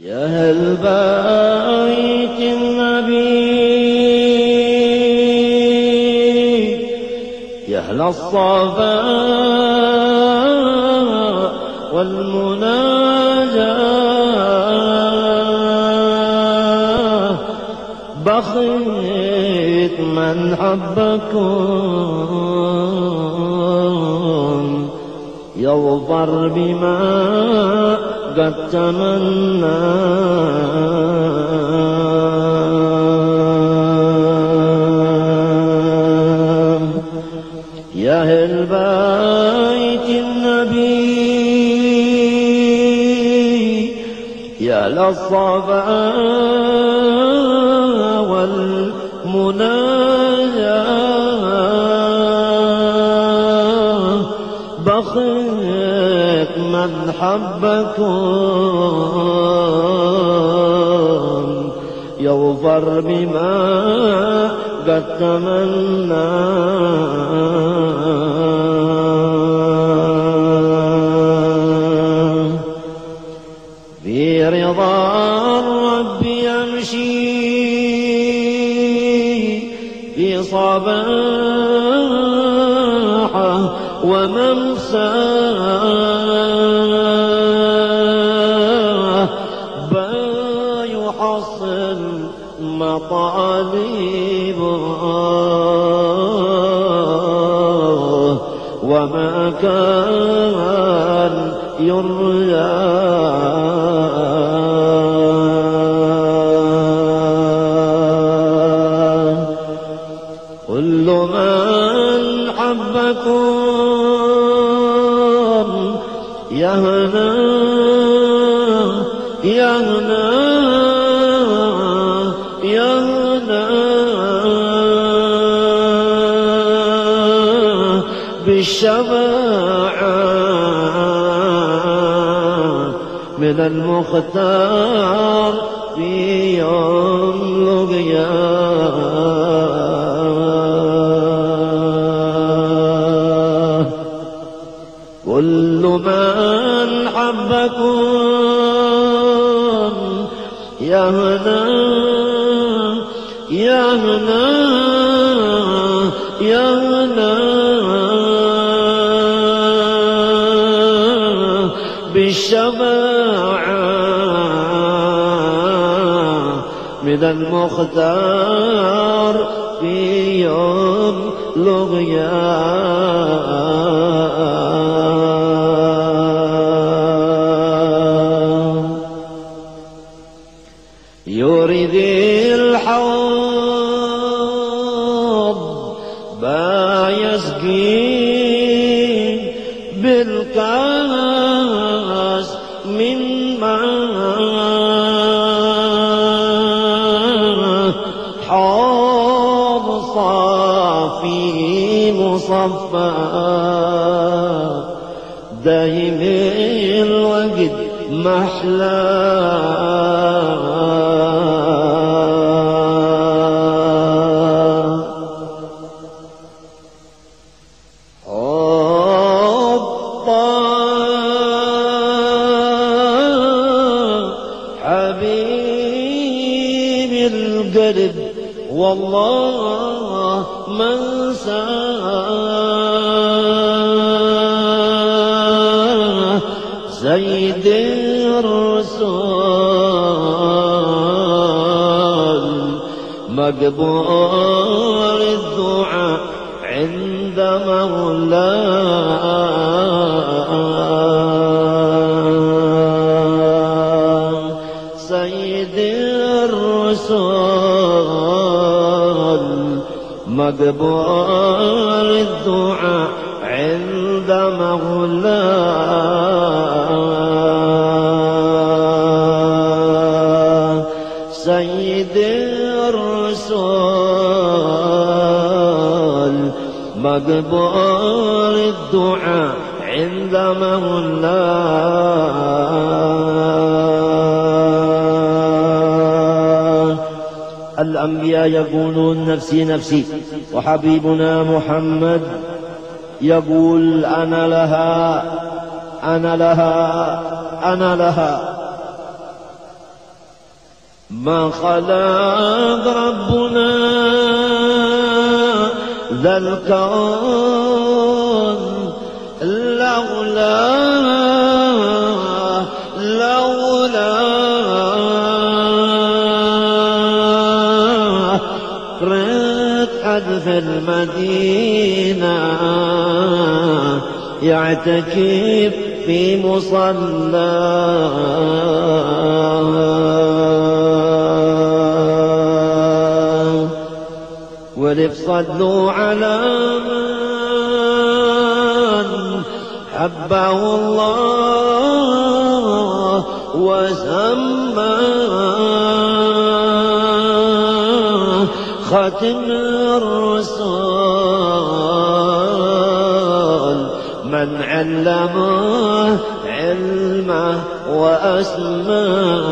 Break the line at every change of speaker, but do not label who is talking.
يا أهل بيت النبي؟ يا أهل الصفا والمناجاة بخيت من حبكم يظفر بما قد تمنى. يا أهل بيت النبي يا للصفا والمناجاة بخيت من حبكم يظفر بما قد تمنى. في رضا الرب يمشي في صباحه وممساه مطالبه وما كان يرجى كل من حبكم يهنا يهنا بالشفاعة من المختار في يوم لقياه كل من حبكم يهنا يهنا يهنا بالشفاعة من المختار في يوم لغيا صافي مصفى دايم حبيب القلب والله من ساه سيد الرسول مقبول الدعاء عند مولاه سيد الرسول مقبول الدعاء عند مولاه سيد الرسول مقبول الدعاء عند مولاه الأنبياء يقولون نفسي نفسي. وحبيبنا محمد يقول أنا لها أنا لها أنا لها. ما خلق ربنا ذا الكون لولا في المدينة يعتكف في مصلاه ولف صلوا على من حبه الله وسماه ختم الرسول. من علمه علمه وأسماه.